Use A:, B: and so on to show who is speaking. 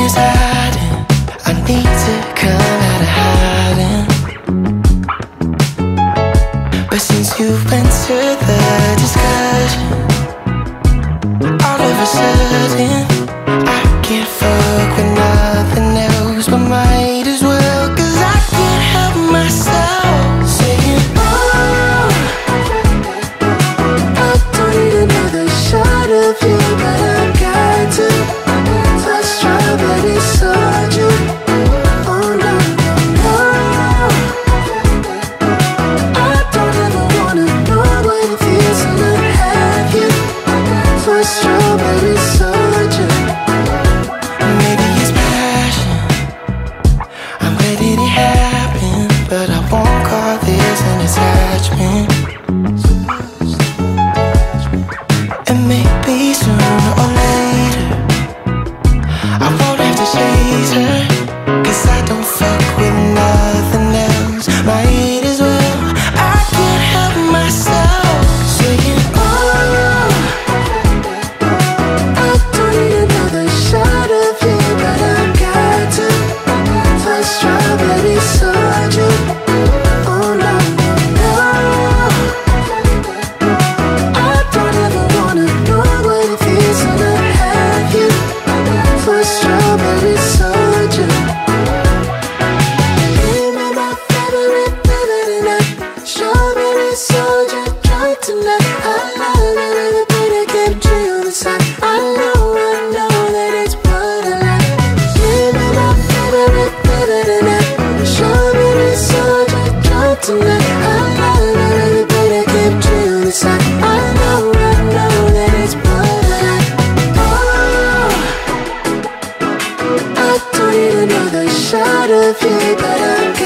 A: Is hiding. I need to come out of hiding. But since you've been to the discussion, all of I can't fuck with nothing else but my. tonight I know every bit I get you this I know, I know that it's what I like. Show me tonight I every bit I get I know, I know that it's what I like. Oh I don't need another shot of you But I'm